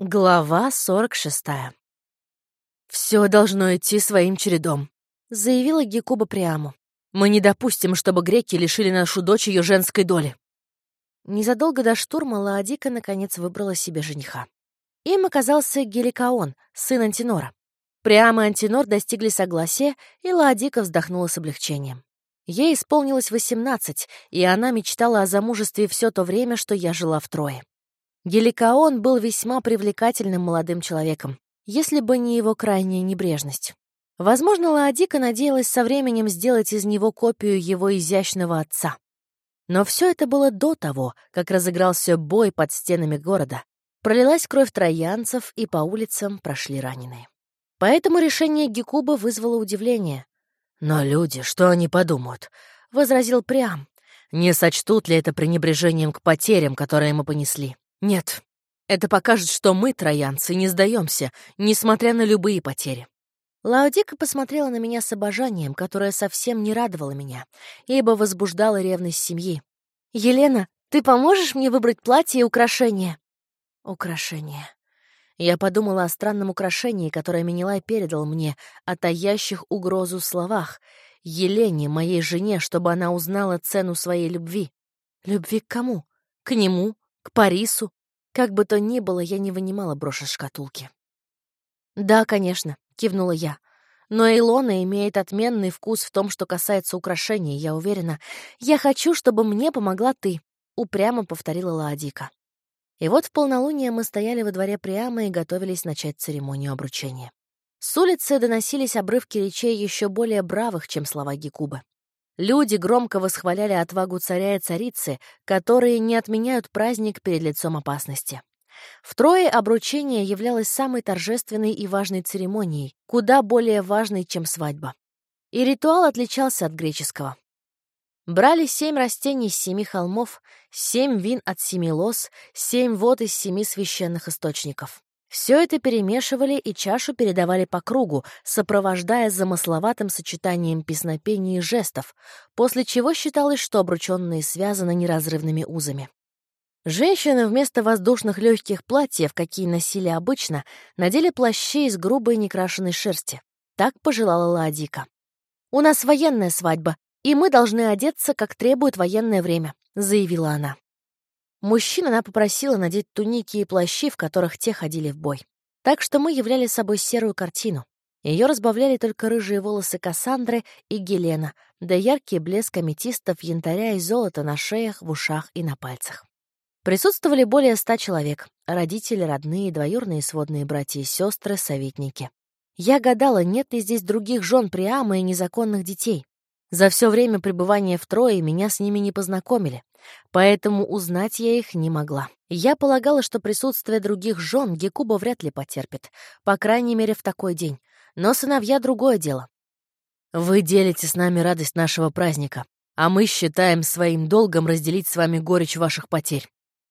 Глава 46. «Все должно идти своим чередом», — заявила Гекуба Приаму. «Мы не допустим, чтобы греки лишили нашу дочь ее женской доли». Незадолго до штурма Лаодика наконец выбрала себе жениха. Им оказался Геликаон, сын Антинора. Приама и Антинор достигли согласия, и Лаодика вздохнула с облегчением. Ей исполнилось 18, и она мечтала о замужестве все то время, что я жила в Трое. Геликаон был весьма привлекательным молодым человеком, если бы не его крайняя небрежность. Возможно, Лаодика надеялась со временем сделать из него копию его изящного отца. Но все это было до того, как разыгрался бой под стенами города. Пролилась кровь троянцев, и по улицам прошли раненые. Поэтому решение Гекуба вызвало удивление. «Но люди, что они подумают?» — возразил Приам. «Не сочтут ли это пренебрежением к потерям, которые мы понесли?» Нет, это покажет, что мы, троянцы, не сдаемся, несмотря на любые потери. Лаудика посмотрела на меня с обожанием, которое совсем не радовало меня, ибо возбуждала ревность семьи. «Елена, ты поможешь мне выбрать платье и украшения?» «Украшения». Я подумала о странном украшении, которое Менелай передал мне, о таящих угрозу словах. Елене, моей жене, чтобы она узнала цену своей любви. Любви к кому? К нему, к Парису. Как бы то ни было, я не вынимала брошь из шкатулки. «Да, конечно», — кивнула я. «Но Илона имеет отменный вкус в том, что касается украшений, я уверена. Я хочу, чтобы мне помогла ты», — упрямо повторила Лаодика. И вот в полнолуние мы стояли во дворе Приама и готовились начать церемонию обручения. С улицы доносились обрывки речей еще более бравых, чем слова Гекуба. Люди громко восхваляли отвагу царя и царицы, которые не отменяют праздник перед лицом опасности. Втрое обручение являлось самой торжественной и важной церемонией, куда более важной, чем свадьба. И ритуал отличался от греческого. Брали семь растений с семи холмов, семь вин от семи лос, семь вод из семи священных источников. Все это перемешивали и чашу передавали по кругу, сопровождая замысловатым сочетанием песнопений и жестов, после чего считалось, что обрученные связаны неразрывными узами. Женщины вместо воздушных легких платьев, какие носили обычно, надели плащи из грубой некрашенной шерсти. Так пожелала Ладика. «У нас военная свадьба, и мы должны одеться, как требует военное время», — заявила она. Мужчин она попросила надеть туники и плащи, в которых те ходили в бой. Так что мы являли собой серую картину. Ее разбавляли только рыжие волосы Кассандры и Гелена, да яркий блеск аметистов, янтаря и золота на шеях, в ушах и на пальцах. Присутствовали более ста человек — родители, родные, двоюрные сводные братья и сестры, советники. Я гадала, нет ли здесь других жен Приама и незаконных детей. За все время пребывания в Трое меня с ними не познакомили, поэтому узнать я их не могла. Я полагала, что присутствие других жен Гекуба вряд ли потерпит, по крайней мере, в такой день. Но сыновья — другое дело. Вы делите с нами радость нашего праздника, а мы считаем своим долгом разделить с вами горечь ваших потерь.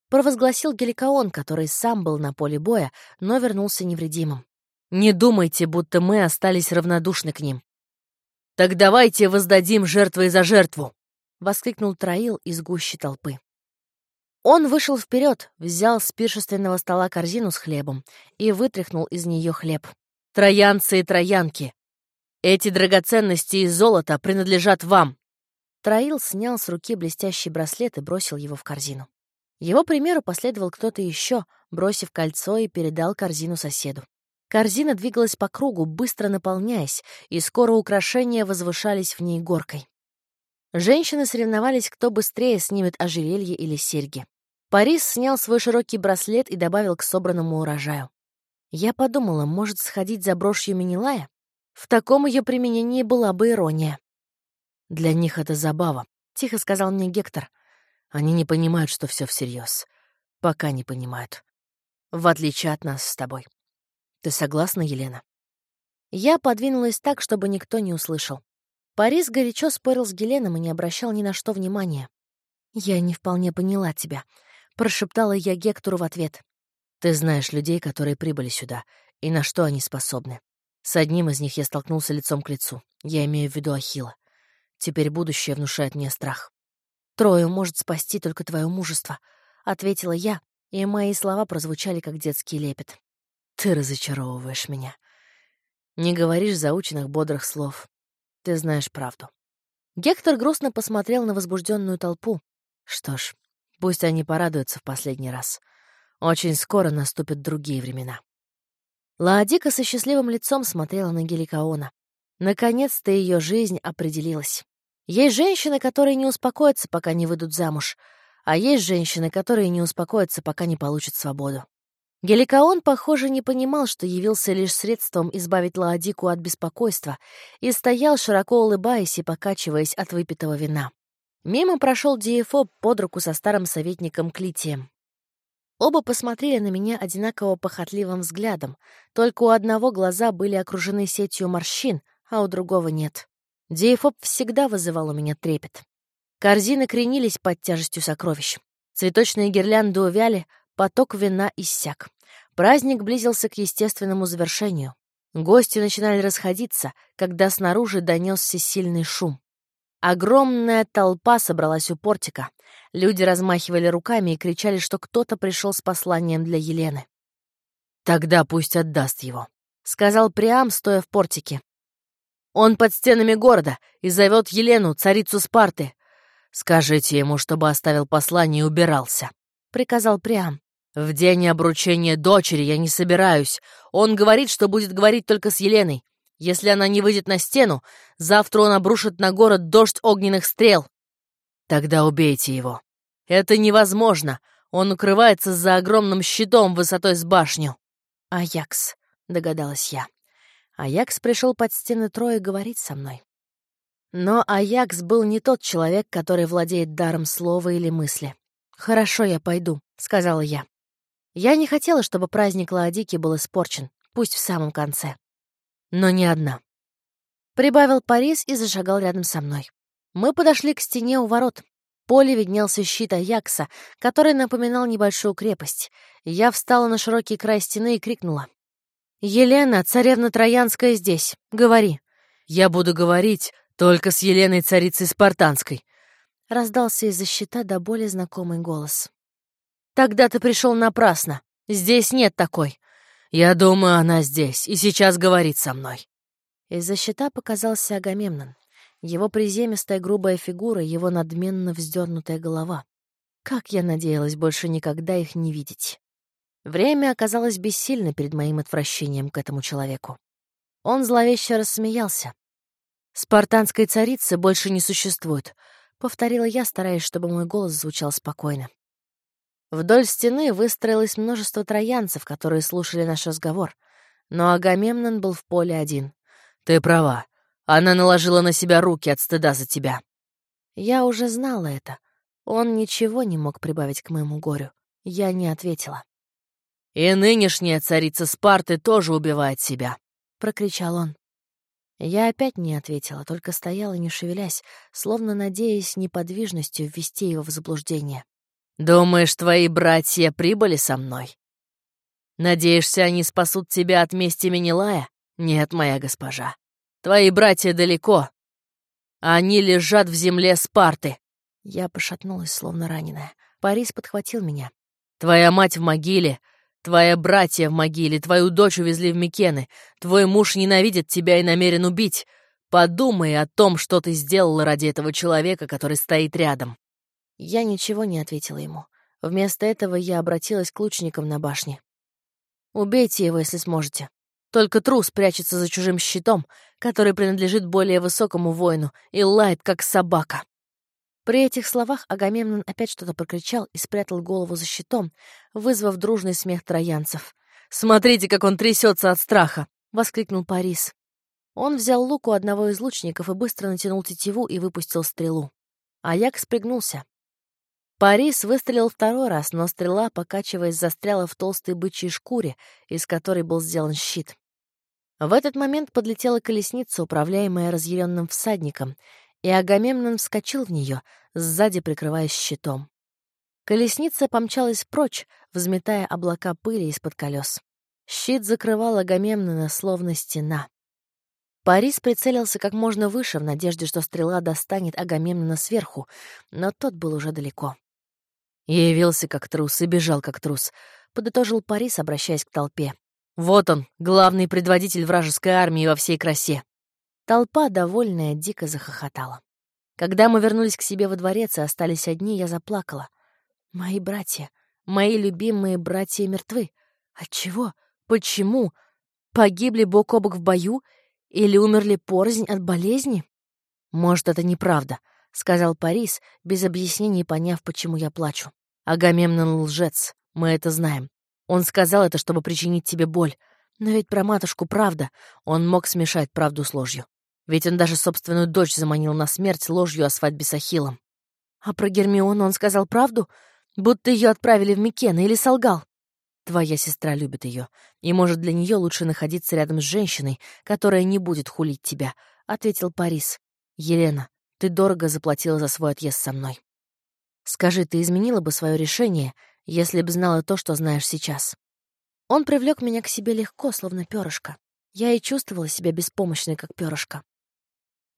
Провозгласил Геликаон, который сам был на поле боя, но вернулся невредимым. Не думайте, будто мы остались равнодушны к ним. «Так давайте воздадим жертвой за жертву!» — воскликнул Троил из гущи толпы. Он вышел вперед, взял с пиршественного стола корзину с хлебом и вытряхнул из нее хлеб. «Троянцы и троянки! Эти драгоценности из золота принадлежат вам!» Троил снял с руки блестящий браслет и бросил его в корзину. Его примеру последовал кто-то еще, бросив кольцо и передал корзину соседу. Корзина двигалась по кругу, быстро наполняясь, и скоро украшения возвышались в ней горкой. Женщины соревновались, кто быстрее снимет ожерелье или серьги. Парис снял свой широкий браслет и добавил к собранному урожаю. Я подумала, может, сходить за брошью Минилая? В таком ее применении была бы ирония. «Для них это забава», — тихо сказал мне Гектор. «Они не понимают, что все всерьез. Пока не понимают. В отличие от нас с тобой. Ты согласна, Елена?» Я подвинулась так, чтобы никто не услышал. Парис горячо спорил с Геленом и не обращал ни на что внимания. «Я не вполне поняла тебя», — прошептала я Гектору в ответ. «Ты знаешь людей, которые прибыли сюда, и на что они способны. С одним из них я столкнулся лицом к лицу. Я имею в виду Ахила. Теперь будущее внушает мне страх. Трою может спасти только твое мужество», — ответила я, и мои слова прозвучали, как детский лепет. «Ты разочаровываешь меня. Не говоришь заученных бодрых слов. Ты знаешь правду». Гектор грустно посмотрел на возбужденную толпу. Что ж, пусть они порадуются в последний раз. Очень скоро наступят другие времена. Лаодика со счастливым лицом смотрела на Геликаона. Наконец-то ее жизнь определилась. Есть женщины, которые не успокоятся, пока не выйдут замуж, а есть женщины, которые не успокоятся, пока не получат свободу. Геликаон, похоже, не понимал, что явился лишь средством избавить Лаодику от беспокойства, и стоял, широко улыбаясь и покачиваясь от выпитого вина. Мимо прошел Диефоб под руку со старым советником Клитием. Оба посмотрели на меня одинаково похотливым взглядом, только у одного глаза были окружены сетью морщин, а у другого нет. Диефоб всегда вызывал у меня трепет. Корзины кренились под тяжестью сокровищ. Цветочные гирлянды увяли, поток вина иссяк. Праздник близился к естественному завершению. Гости начинали расходиться, когда снаружи донесся сильный шум. Огромная толпа собралась у портика. Люди размахивали руками и кричали, что кто-то пришел с посланием для Елены. «Тогда пусть отдаст его», — сказал Приам, стоя в портике. «Он под стенами города и зовет Елену, царицу Спарты. Скажите ему, чтобы оставил послание и убирался», — приказал Приам. «В день обручения дочери я не собираюсь. Он говорит, что будет говорить только с Еленой. Если она не выйдет на стену, завтра он обрушит на город дождь огненных стрел. Тогда убейте его. Это невозможно. Он укрывается за огромным щитом высотой с башню. Аякс, догадалась я. Аякс пришел под стены Трои говорить со мной. Но Аякс был не тот человек, который владеет даром слова или мысли. «Хорошо, я пойду», — сказала я. Я не хотела, чтобы праздник Лаодики был испорчен, пусть в самом конце но не одна. Прибавил Парис и зашагал рядом со мной. Мы подошли к стене у ворот. Поле виднелся щит Аякса, который напоминал небольшую крепость. Я встала на широкий край стены и крикнула. «Елена, царевна Троянская здесь. Говори». «Я буду говорить только с Еленой, царицей Спартанской», — раздался из-за щита до боли знакомый голос. «Тогда ты пришел напрасно. Здесь нет такой. «Я думаю, она здесь и сейчас говорит со мной». Из-за щита показался Агамемнон. Его приземистая грубая фигура, его надменно вздернутая голова. Как я надеялась больше никогда их не видеть. Время оказалось бессильно перед моим отвращением к этому человеку. Он зловеще рассмеялся. «Спартанской царицы больше не существует», — повторила я, стараясь, чтобы мой голос звучал спокойно. Вдоль стены выстроилось множество троянцев, которые слушали наш разговор. Но Агамемнон был в поле один. «Ты права. Она наложила на себя руки от стыда за тебя». Я уже знала это. Он ничего не мог прибавить к моему горю. Я не ответила. «И нынешняя царица Спарты тоже убивает себя», — прокричал он. Я опять не ответила, только стояла, не шевелясь, словно надеясь неподвижностью ввести его в заблуждение. Думаешь, твои братья прибыли со мной? Надеешься, они спасут тебя от мести Менелая? Нет, моя госпожа. Твои братья далеко. Они лежат в земле Спарты. Я пошатнулась, словно раненая. Парис подхватил меня. Твоя мать в могиле, твоя братья в могиле, твою дочь увезли в Микены. Твой муж ненавидит тебя и намерен убить. Подумай о том, что ты сделала ради этого человека, который стоит рядом. Я ничего не ответила ему. Вместо этого я обратилась к лучникам на башне. «Убейте его, если сможете. Только трус прячется за чужим щитом, который принадлежит более высокому воину, и лает, как собака». При этих словах Агамемнон опять что-то прокричал и спрятал голову за щитом, вызвав дружный смех троянцев. «Смотрите, как он трясется от страха!» — воскликнул Парис. Он взял лук у одного из лучников и быстро натянул тетиву и выпустил стрелу. Аяк спрыгнулся. Парис выстрелил второй раз, но стрела, покачиваясь, застряла в толстой бычьей шкуре, из которой был сделан щит. В этот момент подлетела колесница, управляемая разъяренным всадником, и Агамемнон вскочил в нее, сзади прикрываясь щитом. Колесница помчалась прочь, взметая облака пыли из-под колес. Щит закрывал Агамемнона, словно стена. Парис прицелился как можно выше, в надежде, что стрела достанет Агамемнона сверху, но тот был уже далеко. Я явился как трус и бежал как трус, подытожил Парис, обращаясь к толпе. Вот он, главный предводитель вражеской армии во всей красе. Толпа, довольная, дико захохотала. Когда мы вернулись к себе во дворец и остались одни, я заплакала. Мои братья, мои любимые братья мертвы. Отчего? Почему? Погибли бок о бок в бою? Или умерли порознь от болезни? Может, это неправда, — сказал Парис, без объяснений поняв, почему я плачу. Агамемнон лжец, мы это знаем. Он сказал это, чтобы причинить тебе боль. Но ведь про матушку правда. Он мог смешать правду с ложью. Ведь он даже собственную дочь заманил на смерть ложью о свадьбе с Ахиллом. А про Гермиону он сказал правду? Будто ее отправили в Микена или солгал? Твоя сестра любит ее, и, может, для нее лучше находиться рядом с женщиной, которая не будет хулить тебя, — ответил Парис. Елена, ты дорого заплатила за свой отъезд со мной. Скажи, ты изменила бы свое решение, если бы знала то, что знаешь сейчас? Он привлек меня к себе легко, словно перышко. Я и чувствовала себя беспомощной, как перышко.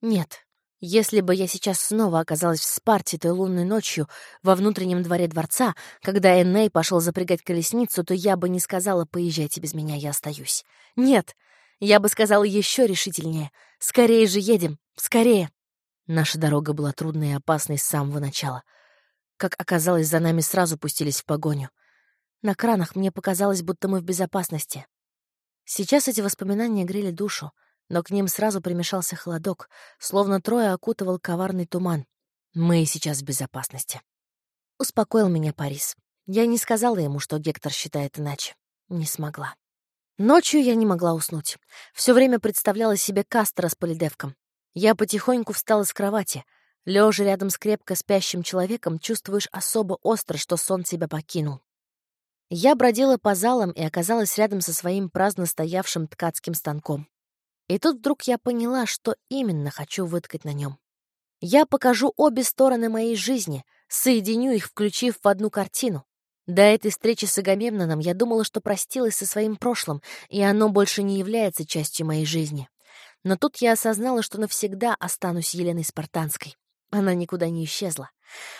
Нет, если бы я сейчас снова оказалась в Спарте той лунной ночью во внутреннем дворе дворца, когда Энней пошел запрягать колесницу, то я бы не сказала «поезжайте без меня, я остаюсь». Нет, я бы сказала еще решительнее «скорее же едем, скорее». Наша дорога была трудной и опасной с самого начала. Как оказалось, за нами сразу пустились в погоню. На кранах мне показалось, будто мы в безопасности. Сейчас эти воспоминания грели душу — но к ним сразу примешался холодок, словно трое окутывал коварный туман. Мы сейчас в безопасности. Успокоил меня Парис. Я не сказала ему, что Гектор считает иначе. Не смогла. Ночью я не могла уснуть. Все время представляла себе Кастера с полидевком. Я потихоньку встала с кровати. Лежа рядом с крепко спящим человеком, чувствуешь особо остро, что сон тебя покинул. Я бродила по залам и оказалась рядом со своим праздно стоявшим ткацким станком. И тут вдруг я поняла, что именно хочу выткать на нем. Я покажу обе стороны моей жизни, соединю их, включив в одну картину. До этой встречи с Агамемноном я думала, что простилась со своим прошлым, и оно больше не является частью моей жизни. Но тут я осознала, что навсегда останусь Еленой Спартанской. Она никуда не исчезла.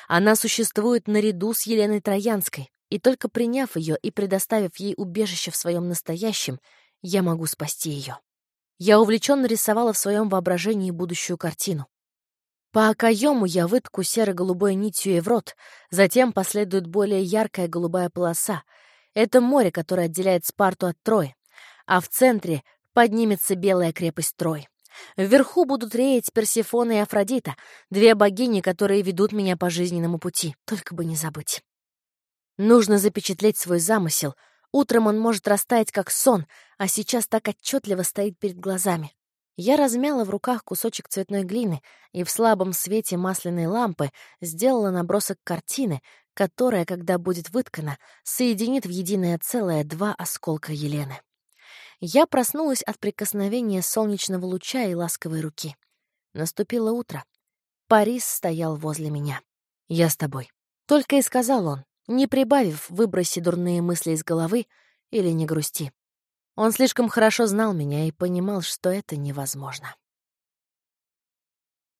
Она существует наряду с Еленой Троянской, и только приняв ее и предоставив ей убежище в своем настоящем, я могу спасти ее. Я увлеченно рисовала в своем воображении будущую картину. По окоему я вытку серо-голубой нитью Еврот, затем последует более яркая голубая полоса. Это море, которое отделяет Спарту от Трои. А в центре поднимется белая крепость Трой. Вверху будут реять Персифона и Афродита, две богини, которые ведут меня по жизненному пути. Только бы не забыть. Нужно запечатлеть свой замысел — Утром он может растаять, как сон, а сейчас так отчетливо стоит перед глазами. Я размяла в руках кусочек цветной глины и в слабом свете масляной лампы сделала набросок картины, которая, когда будет выткана, соединит в единое целое два осколка Елены. Я проснулась от прикосновения солнечного луча и ласковой руки. Наступило утро. Парис стоял возле меня. «Я с тобой». Только и сказал он, не прибавив «выброси дурные мысли из головы» или «не грусти». Он слишком хорошо знал меня и понимал, что это невозможно.